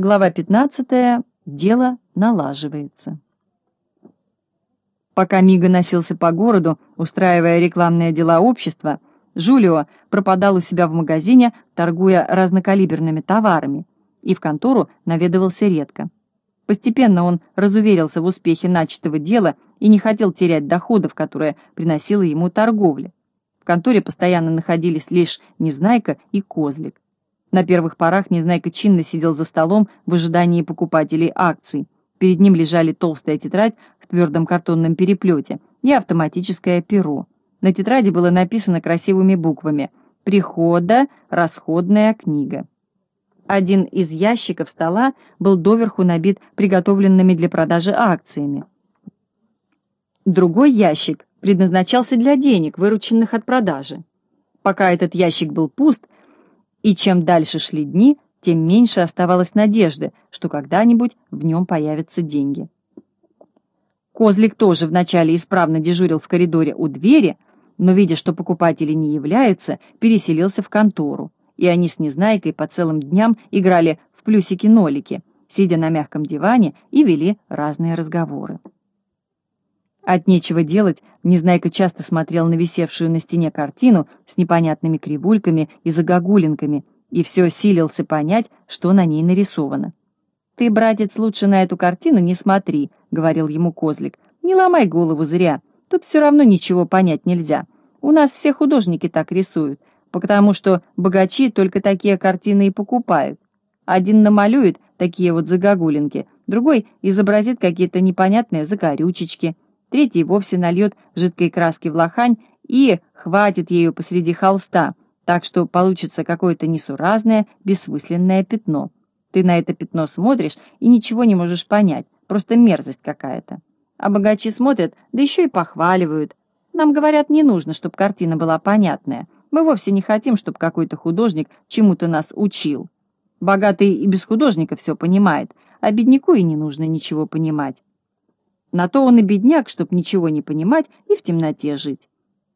Глава 15. Дело налаживается. Пока Мига носился по городу, устраивая рекламные дела общества, Жулио пропадал у себя в магазине, торгуя разнокалиберными товарами, и в контору наведывался редко. Постепенно он разуверился в успехе начатого дела и не хотел терять доходов, которые приносила ему торговля. В конторе постоянно находились лишь Незнайка и Козлик. На первых порах Незнайка чинно сидел за столом в ожидании покупателей акций. Перед ним лежали толстая тетрадь в твердом картонном переплете и автоматическое перо. На тетради было написано красивыми буквами «Прихода. Расходная книга». Один из ящиков стола был доверху набит приготовленными для продажи акциями. Другой ящик предназначался для денег, вырученных от продажи. Пока этот ящик был пуст, и чем дальше шли дни, тем меньше оставалось надежды, что когда-нибудь в нем появятся деньги. Козлик тоже вначале исправно дежурил в коридоре у двери, но, видя, что покупатели не являются, переселился в контору, и они с Незнайкой по целым дням играли в плюсики-нолики, сидя на мягком диване и вели разные разговоры. От нечего делать, Незнайка часто смотрел на висевшую на стене картину с непонятными кривульками и загогулинками и все силился понять, что на ней нарисовано. «Ты, братец, лучше на эту картину не смотри», — говорил ему Козлик. «Не ломай голову зря, тут все равно ничего понять нельзя. У нас все художники так рисуют, потому что богачи только такие картины и покупают. Один намалюет такие вот загогулинки, другой изобразит какие-то непонятные закорючечки» третий вовсе нальет жидкой краски в лохань и хватит ею посреди холста, так что получится какое-то несуразное, бессмысленное пятно. Ты на это пятно смотришь и ничего не можешь понять, просто мерзость какая-то. А богачи смотрят, да еще и похваливают. Нам говорят, не нужно, чтобы картина была понятная. Мы вовсе не хотим, чтобы какой-то художник чему-то нас учил. Богатый и без художника все понимает, а бедняку и не нужно ничего понимать. На то он и бедняк, чтоб ничего не понимать и в темноте жить.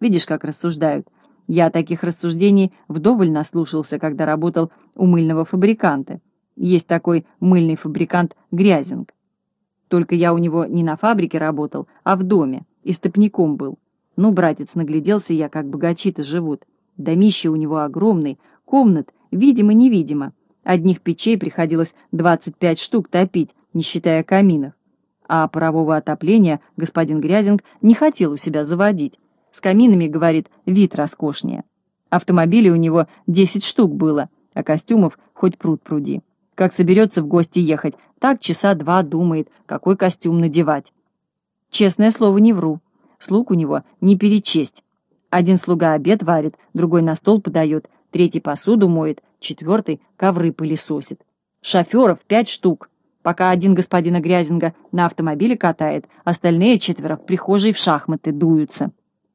Видишь, как рассуждают. Я таких рассуждений вдоволь наслушался, когда работал у мыльного фабриканта. Есть такой мыльный фабрикант Грязинг. Только я у него не на фабрике работал, а в доме, и стопником был. Ну, братец, нагляделся я, как богачи-то живут. Домище у него огромный, комнат, видимо-невидимо. Одних печей приходилось 25 штук топить, не считая каминов а парового отопления господин Грязинг не хотел у себя заводить. С каминами, говорит, вид роскошнее. Автомобилей у него 10 штук было, а костюмов хоть пруд пруди. Как соберется в гости ехать, так часа два думает, какой костюм надевать. Честное слово, не вру. Слуг у него не перечесть. Один слуга обед варит, другой на стол подает, третий посуду моет, четвертый ковры пылесосит. Шоферов пять штук. Пока один господина Грязинга на автомобиле катает, остальные четверо в прихожей в шахматы дуются.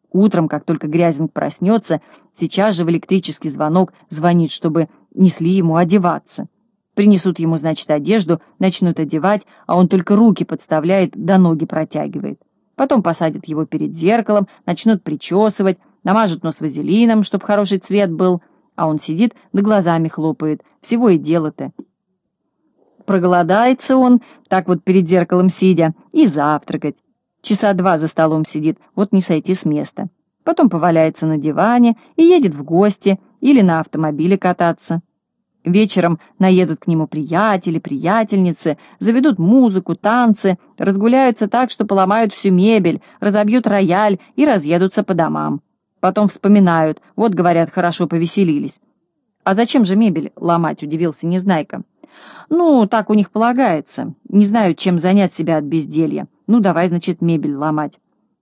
Утром, как только Грязинг проснется, сейчас же в электрический звонок звонит, чтобы несли ему одеваться. Принесут ему, значит, одежду, начнут одевать, а он только руки подставляет да ноги протягивает. Потом посадят его перед зеркалом, начнут причесывать, намажут нос вазелином, чтоб хороший цвет был, а он сидит да глазами хлопает. Всего и дело-то. Проголодается он, так вот перед зеркалом сидя, и завтракать. Часа два за столом сидит, вот не сойти с места. Потом поваляется на диване и едет в гости или на автомобиле кататься. Вечером наедут к нему приятели, приятельницы, заведут музыку, танцы, разгуляются так, что поломают всю мебель, разобьют рояль и разъедутся по домам. Потом вспоминают, вот, говорят, хорошо повеселились. «А зачем же мебель ломать?» — удивился Незнайка. «Ну, так у них полагается. Не знаю, чем занять себя от безделья. Ну, давай, значит, мебель ломать».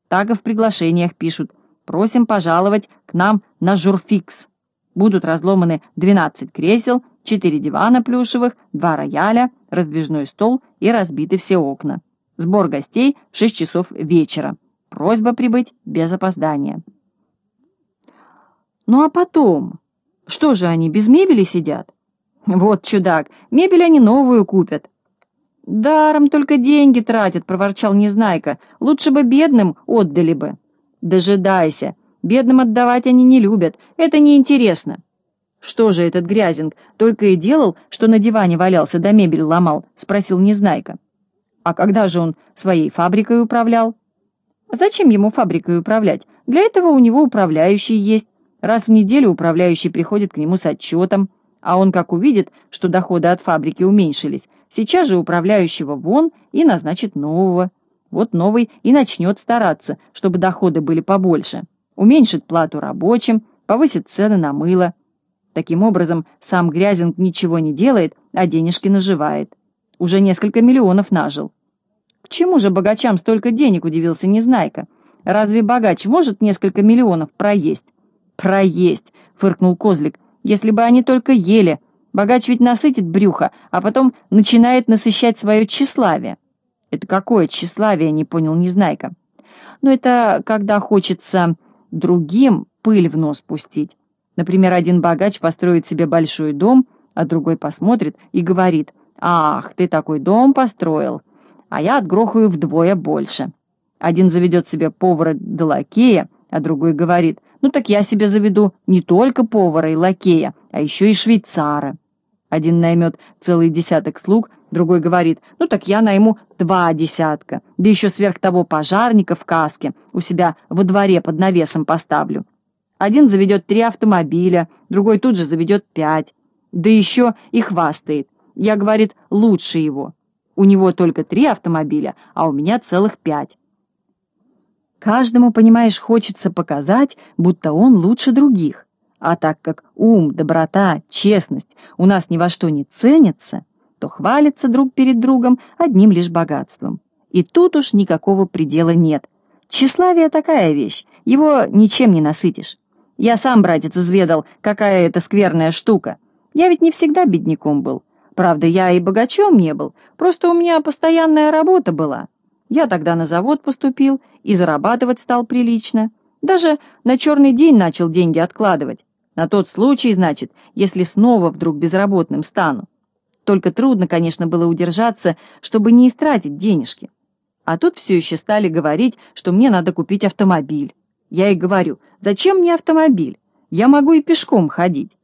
Так и в приглашениях пишут. «Просим пожаловать к нам на журфикс». Будут разломаны 12 кресел, 4 дивана плюшевых, 2 рояля, раздвижной стол и разбиты все окна. Сбор гостей в 6 часов вечера. Просьба прибыть без опоздания. Ну а потом? Что же они, без мебели сидят? Вот чудак, мебель они новую купят. Даром только деньги тратят, проворчал Незнайка. Лучше бы бедным отдали бы. Дожидайся. Бедным отдавать они не любят. Это неинтересно. «Что же этот Грязинг только и делал, что на диване валялся да мебель ломал?» — спросил Незнайка. «А когда же он своей фабрикой управлял?» «Зачем ему фабрикой управлять? Для этого у него управляющий есть. Раз в неделю управляющий приходит к нему с отчетом, а он, как увидит, что доходы от фабрики уменьшились, сейчас же управляющего вон и назначит нового. Вот новый и начнет стараться, чтобы доходы были побольше. Уменьшит плату рабочим, повысит цены на мыло». Таким образом, сам Грязинг ничего не делает, а денежки наживает. Уже несколько миллионов нажил. К чему же богачам столько денег, удивился Незнайка. Разве богач может несколько миллионов проесть? Проесть, фыркнул Козлик. Если бы они только ели. Богач ведь насытит брюхо, а потом начинает насыщать свое тщеславие. Это какое тщеславие, не понял Незнайка. Но это когда хочется другим пыль в нос пустить. Например, один богач построит себе большой дом, а другой посмотрит и говорит, «Ах, ты такой дом построил, а я отгрохаю вдвое больше». Один заведет себе повара да лакея, а другой говорит, «Ну так я себе заведу не только повара и лакея, а еще и швейцара». Один наймет целый десяток слуг, другой говорит, «Ну так я найму два десятка, да еще сверх того пожарника в каске у себя во дворе под навесом поставлю». Один заведет три автомобиля, другой тут же заведет пять. Да еще и хвастает. Я, говорит, лучше его. У него только три автомобиля, а у меня целых пять. Каждому, понимаешь, хочется показать, будто он лучше других. А так как ум, доброта, честность у нас ни во что не ценятся, то хвалятся друг перед другом одним лишь богатством. И тут уж никакого предела нет. Тщеславие такая вещь, его ничем не насытишь. Я сам, братец, изведал, какая это скверная штука. Я ведь не всегда бедняком был. Правда, я и богачом не был, просто у меня постоянная работа была. Я тогда на завод поступил и зарабатывать стал прилично. Даже на черный день начал деньги откладывать. На тот случай, значит, если снова вдруг безработным стану. Только трудно, конечно, было удержаться, чтобы не истратить денежки. А тут все еще стали говорить, что мне надо купить автомобиль. Я и говорю, зачем мне автомобиль? Я могу и пешком ходить.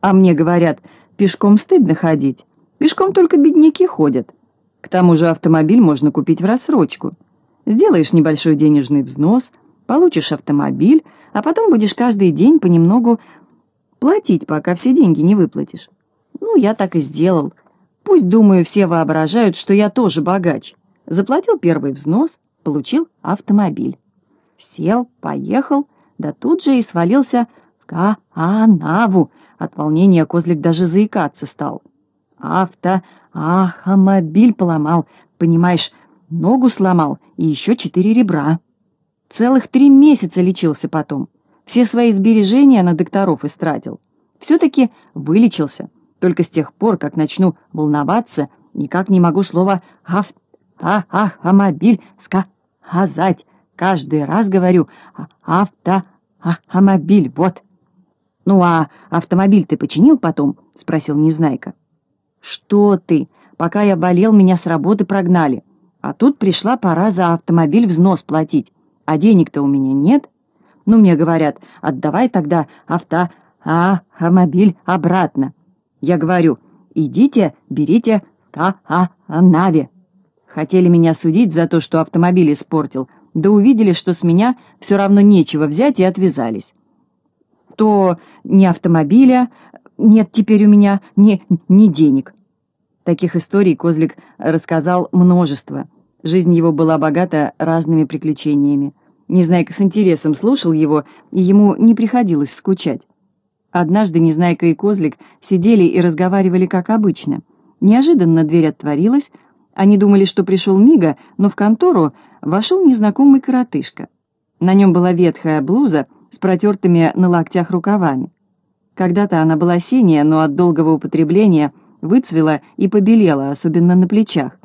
А мне говорят, пешком стыдно ходить. Пешком только бедняки ходят. К тому же автомобиль можно купить в рассрочку. Сделаешь небольшой денежный взнос, получишь автомобиль, а потом будешь каждый день понемногу платить, пока все деньги не выплатишь. Ну, я так и сделал. Пусть, думаю, все воображают, что я тоже богач. Заплатил первый взнос, получил автомобиль. Сел, поехал, да тут же и свалился в канаву. От волнения козлик даже заикаться стал. Авто, ах, мобиль поломал, понимаешь, ногу сломал и еще четыре ребра. Целых три месяца лечился потом. Все свои сбережения на докторов истратил. Все-таки вылечился. Только с тех пор, как начну волноваться, никак не могу слово «авто», «автомобиль» сказать. Каждый раз говорю «авто», «автомобиль», вот. «Ну а автомобиль ты починил потом?» — спросил Незнайка. «Что ты? Пока я болел, меня с работы прогнали. А тут пришла пора за автомобиль взнос платить. А денег-то у меня нет. Ну, мне говорят, отдавай тогда авто, а, автомобиль обратно. Я говорю, идите, берите в Канаве. Хотели меня судить за то, что автомобиль испортил, да увидели, что с меня все равно нечего взять и отвязались. То ни автомобиля, нет теперь у меня ни, ни денег. Таких историй Козлик рассказал множество. Жизнь его была богата разными приключениями. Незнайка с интересом слушал его, и ему не приходилось скучать. Однажды Незнайка и Козлик сидели и разговаривали как обычно. Неожиданно дверь отворилась, они думали, что пришел Мига, но в контору вошел незнакомый коротышка. На нем была ветхая блуза с протертыми на локтях рукавами. Когда-то она была синяя, но от долгого употребления выцвела и побелела, особенно на плечах.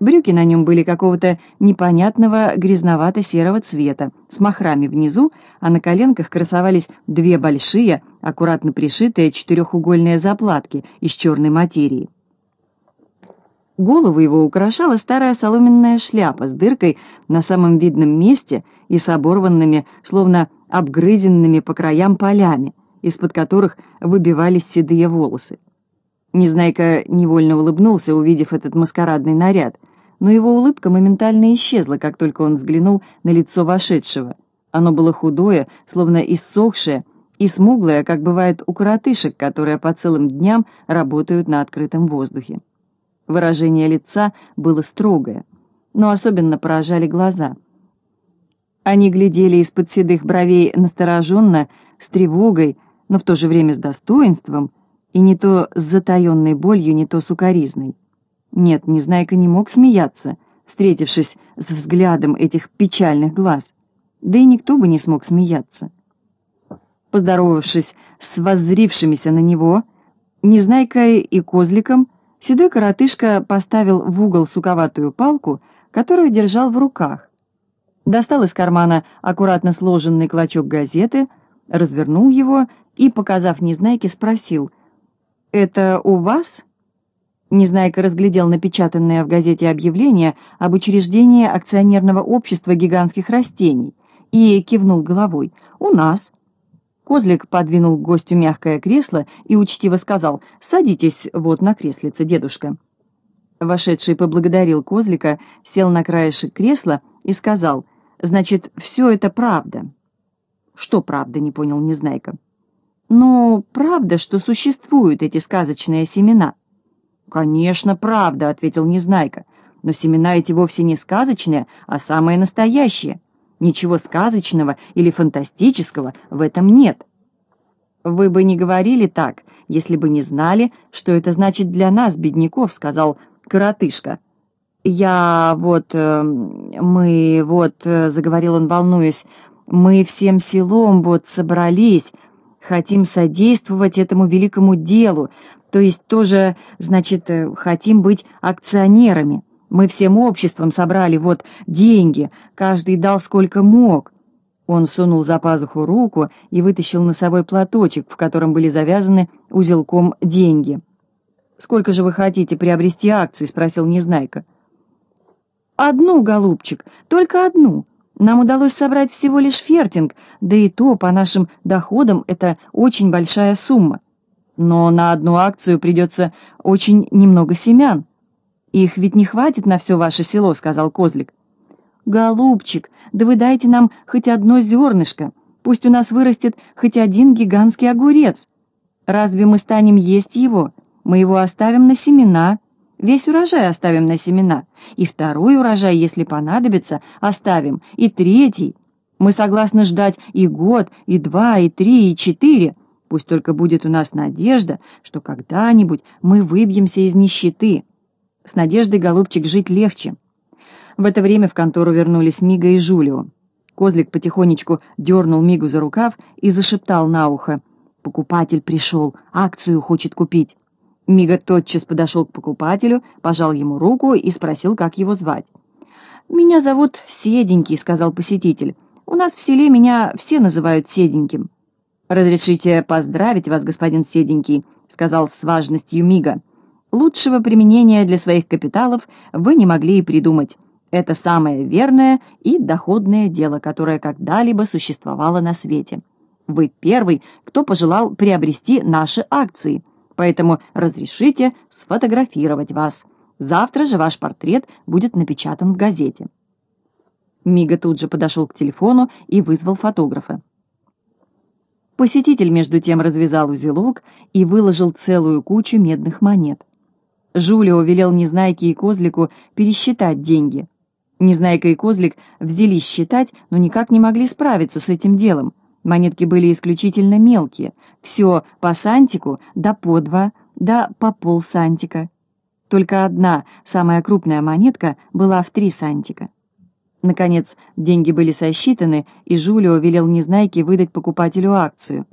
Брюки на нем были какого-то непонятного грязновато-серого цвета, с махрами внизу, а на коленках красовались две большие, аккуратно пришитые четырехугольные заплатки из черной материи. Голову его украшала старая соломенная шляпа с дыркой на самом видном месте и с оборванными, словно обгрызенными по краям полями, из-под которых выбивались седые волосы. Незнайка невольно улыбнулся, увидев этот маскарадный наряд, но его улыбка моментально исчезла, как только он взглянул на лицо вошедшего. Оно было худое, словно иссохшее, и смуглое, как бывает у коротышек, которые по целым дням работают на открытом воздухе. Выражение лица было строгое, но особенно поражали глаза. Они глядели из-под седых бровей настороженно, с тревогой, но в то же время с достоинством, и не то с затаенной болью, не то с укоризной. Нет, Незнайка не мог смеяться, встретившись с взглядом этих печальных глаз. Да и никто бы не смог смеяться. Поздоровавшись с воззрившимися на него, Незнайкой и Козликом, седой коротышка поставил в угол суковатую палку, которую держал в руках. Достал из кармана аккуратно сложенный клочок газеты, развернул его и, показав Незнайке, спросил, «Это у вас?» Незнайка разглядел напечатанное в газете объявление об учреждении акционерного общества гигантских растений и кивнул головой. «У нас». Козлик подвинул к гостю мягкое кресло и учтиво сказал «Садитесь вот на креслице, дедушка». Вошедший поблагодарил Козлика, сел на краешек кресла и сказал «Значит, все это правда». «Что правда?» — не понял Незнайка. «Ну, правда, что существуют эти сказочные семена». «Конечно, правда», — ответил Незнайка. «Но семена эти вовсе не сказочные, а самые настоящие. Ничего сказочного или фантастического в этом нет». «Вы бы не говорили так, если бы не знали, что это значит для нас, бедняков», — сказал коротышка. «Я вот... Э, мы вот...» э, — заговорил он, волнуясь. «Мы всем селом вот собрались, хотим содействовать этому великому делу, то есть тоже, значит, э, хотим быть акционерами. Мы всем обществом собрали вот деньги, каждый дал сколько мог». Он сунул за пазуху руку и вытащил носовой платочек, в котором были завязаны узелком деньги. «Сколько же вы хотите приобрести акций?» — спросил Незнайка. «Одну, голубчик, только одну. Нам удалось собрать всего лишь фертинг, да и то, по нашим доходам, это очень большая сумма. Но на одну акцию придется очень немного семян. Их ведь не хватит на все ваше село», — сказал Козлик. «Голубчик, да вы дайте нам хоть одно зернышко, пусть у нас вырастет хоть один гигантский огурец. Разве мы станем есть его? Мы его оставим на семена». Весь урожай оставим на семена, и второй урожай, если понадобится, оставим, и третий. Мы согласны ждать и год, и два, и три, и четыре. Пусть только будет у нас надежда, что когда-нибудь мы выбьемся из нищеты. С надеждой, голубчик, жить легче. В это время в контору вернулись Мига и Жулио. Козлик потихонечку дернул Мигу за рукав и зашептал на ухо. «Покупатель пришел, акцию хочет купить». Мига тотчас подошел к покупателю, пожал ему руку и спросил, как его звать. «Меня зовут Седенький», — сказал посетитель. «У нас в селе меня все называют Седеньким». «Разрешите поздравить вас, господин Седенький», — сказал с важностью Мига. «Лучшего применения для своих капиталов вы не могли и придумать. Это самое верное и доходное дело, которое когда-либо существовало на свете. Вы первый, кто пожелал приобрести наши акции» поэтому разрешите сфотографировать вас. Завтра же ваш портрет будет напечатан в газете». Мига тут же подошел к телефону и вызвал фотографа. Посетитель, между тем, развязал узелок и выложил целую кучу медных монет. Жулио велел Незнайке и Козлику пересчитать деньги. Незнайка и Козлик взялись считать, но никак не могли справиться с этим делом. Монетки были исключительно мелкие, все по сантику, да по два, да по пол сантика. Только одна, самая крупная монетка, была в три сантика. Наконец, деньги были сосчитаны, и Жулио велел Незнайке выдать покупателю акцию.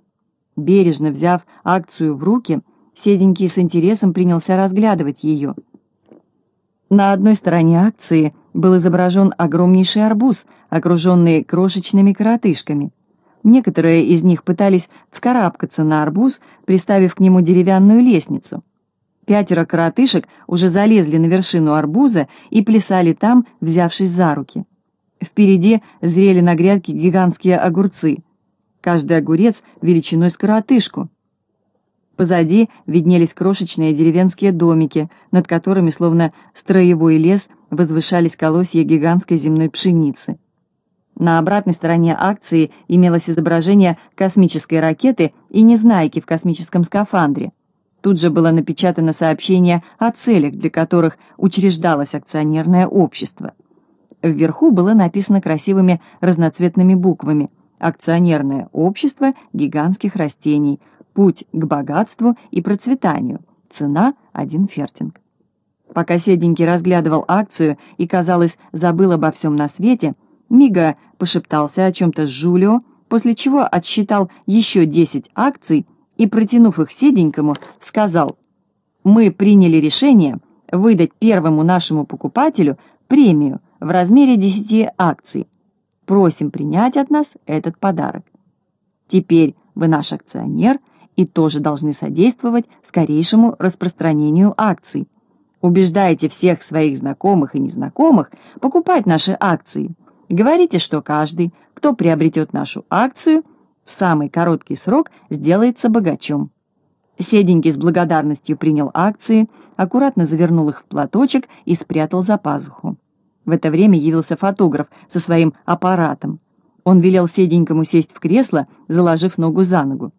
Бережно взяв акцию в руки, Седенький с интересом принялся разглядывать ее. На одной стороне акции был изображен огромнейший арбуз, окруженный крошечными коротышками — Некоторые из них пытались вскарабкаться на арбуз, приставив к нему деревянную лестницу. Пятеро коротышек уже залезли на вершину арбуза и плясали там, взявшись за руки. Впереди зрели на грядке гигантские огурцы. каждый огурец величиной с коротышку. Позади виднелись крошечные деревенские домики, над которыми, словно строевой лес, возвышались колосья гигантской земной пшеницы. На обратной стороне акции имелось изображение космической ракеты и незнайки в космическом скафандре. Тут же было напечатано сообщение о целях, для которых учреждалось акционерное общество. Вверху было написано красивыми разноцветными буквами «Акционерное общество гигантских растений», Путь к богатству и процветанию. Цена – один фертинг. Пока Седенький разглядывал акцию и, казалось, забыл обо всем на свете, Мига пошептался о чем-то с Жулио, после чего отсчитал еще 10 акций и, протянув их Седенькому, сказал «Мы приняли решение выдать первому нашему покупателю премию в размере 10 акций. Просим принять от нас этот подарок. Теперь вы наш акционер – и тоже должны содействовать скорейшему распространению акций. Убеждайте всех своих знакомых и незнакомых покупать наши акции. Говорите, что каждый, кто приобретет нашу акцию, в самый короткий срок сделается богачом. Седенький с благодарностью принял акции, аккуратно завернул их в платочек и спрятал за пазуху. В это время явился фотограф со своим аппаратом. Он велел Седенькому сесть в кресло, заложив ногу за ногу.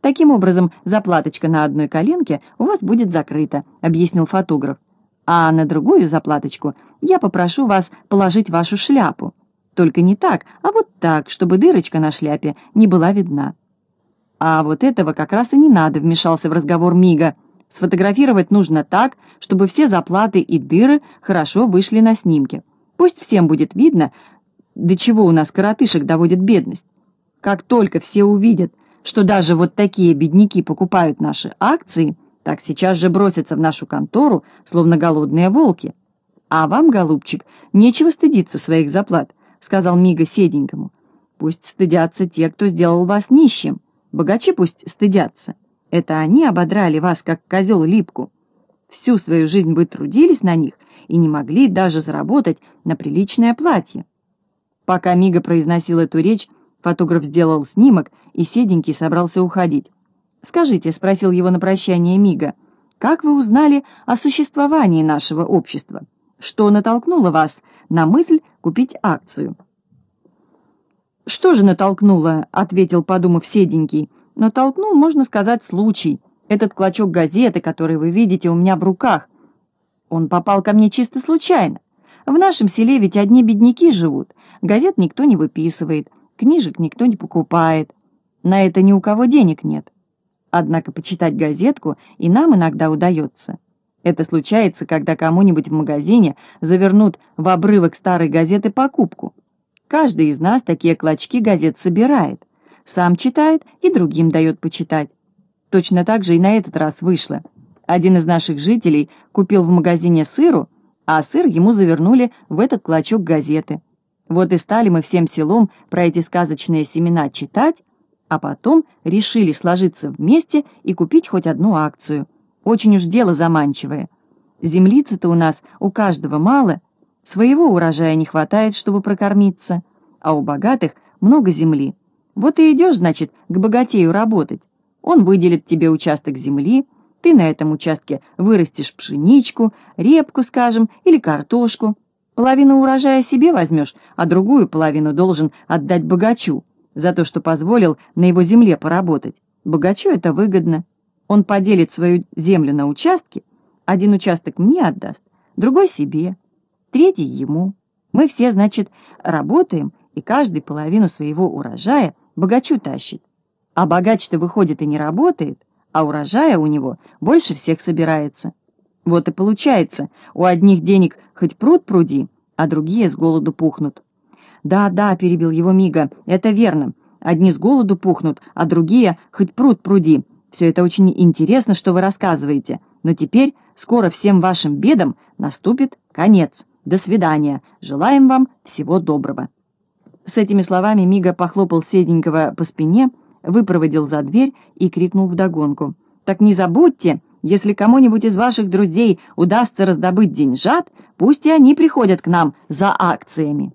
Таким образом, заплаточка на одной коленке у вас будет закрыта, объяснил фотограф. А на другую заплаточку я попрошу вас положить вашу шляпу. Только не так, а вот так, чтобы дырочка на шляпе не была видна. А вот этого как раз и не надо, вмешался в разговор Мига. Сфотографировать нужно так, чтобы все заплаты и дыры хорошо вышли на снимке. Пусть всем будет видно, до чего у нас коротышек доводит бедность. Как только все увидят, что даже вот такие бедняки покупают наши акции, так сейчас же бросятся в нашу контору, словно голодные волки. А вам, голубчик, нечего стыдиться своих заплат, сказал Мига седенькому. Пусть стыдятся те, кто сделал вас нищим. Богачи пусть стыдятся. Это они ободрали вас, как козел липку. Всю свою жизнь вы трудились на них и не могли даже заработать на приличное платье. Пока Мига произносил эту речь, Фотограф сделал снимок, и Седенький собрался уходить. «Скажите», — спросил его на прощание Мига, — «как вы узнали о существовании нашего общества? Что натолкнуло вас на мысль купить акцию?» «Что же натолкнуло?» — ответил, подумав Седенький. «Натолкнул, можно сказать, случай. Этот клочок газеты, который вы видите у меня в руках. Он попал ко мне чисто случайно. В нашем селе ведь одни бедняки живут. Газет никто не выписывает. Книжек никто не покупает. На это ни у кого денег нет. Однако почитать газетку и нам иногда удается. Это случается, когда кому-нибудь в магазине завернут в обрывок старой газеты покупку. Каждый из нас такие клочки газет собирает. Сам читает и другим дает почитать. Точно так же и на этот раз вышло. Один из наших жителей купил в магазине сыру, а сыр ему завернули в этот клочок газеты. Вот и стали мы всем селом про эти сказочные семена читать, а потом решили сложиться вместе и купить хоть одну акцию. Очень уж дело заманчивое. Землицы-то у нас у каждого мало, своего урожая не хватает, чтобы прокормиться, а у богатых много земли. Вот и идешь, значит, к богатею работать. Он выделит тебе участок земли, ты на этом участке вырастешь пшеничку, репку, скажем, или картошку, Половину урожая себе возьмешь, а другую половину должен отдать богачу за то, что позволил на его земле поработать. Богачу это выгодно. Он поделит свою землю на участки, один участок мне отдаст, другой себе, третий ему. Мы все, значит, работаем, и каждый половину своего урожая богачу тащит. А богач-то выходит и не работает, а урожая у него больше всех собирается. Вот и получается, у одних денег хоть пруд пруди, а другие с голоду пухнут. «Да, да», — перебил его Мига, — «это верно. Одни с голоду пухнут, а другие хоть пруд пруди. Все это очень интересно, что вы рассказываете. Но теперь скоро всем вашим бедам наступит конец. До свидания. Желаем вам всего доброго». С этими словами Мига похлопал Седенького по спине, выпроводил за дверь и крикнул вдогонку. «Так не забудьте!» Если кому-нибудь из ваших друзей удастся раздобыть деньжат, пусть и они приходят к нам за акциями.